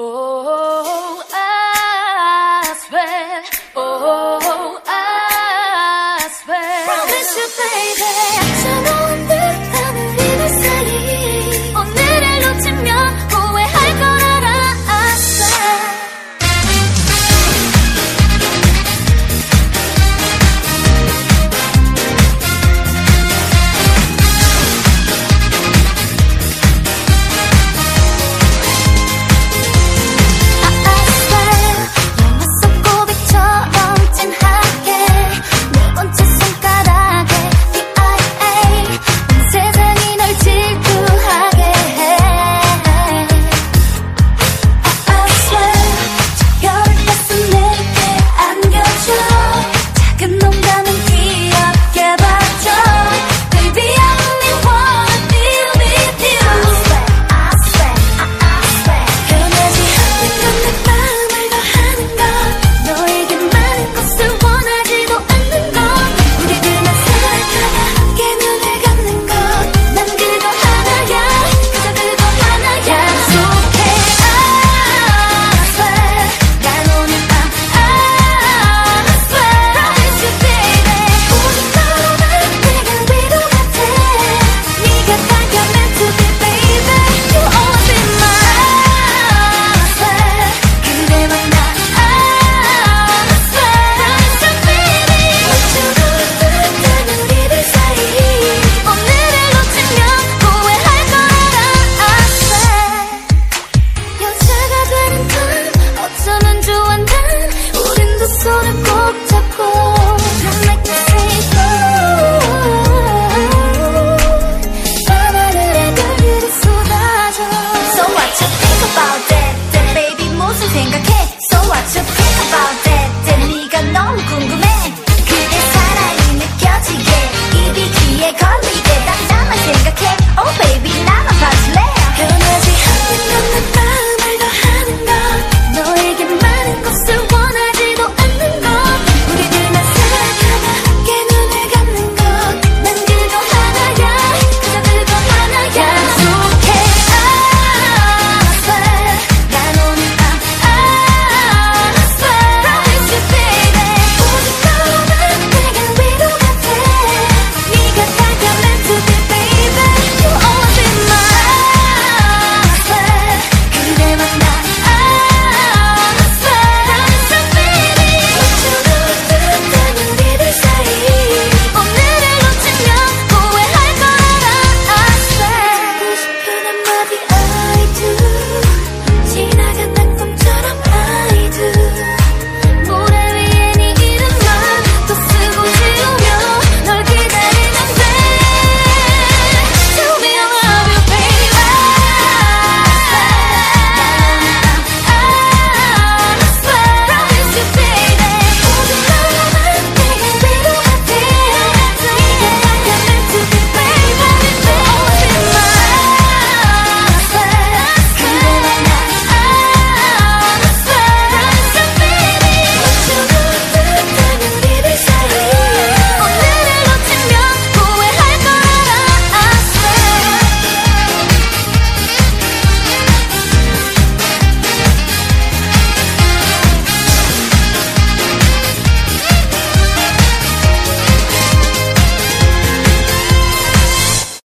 Oh, I swear. Oh, I swear. Promise you, baby.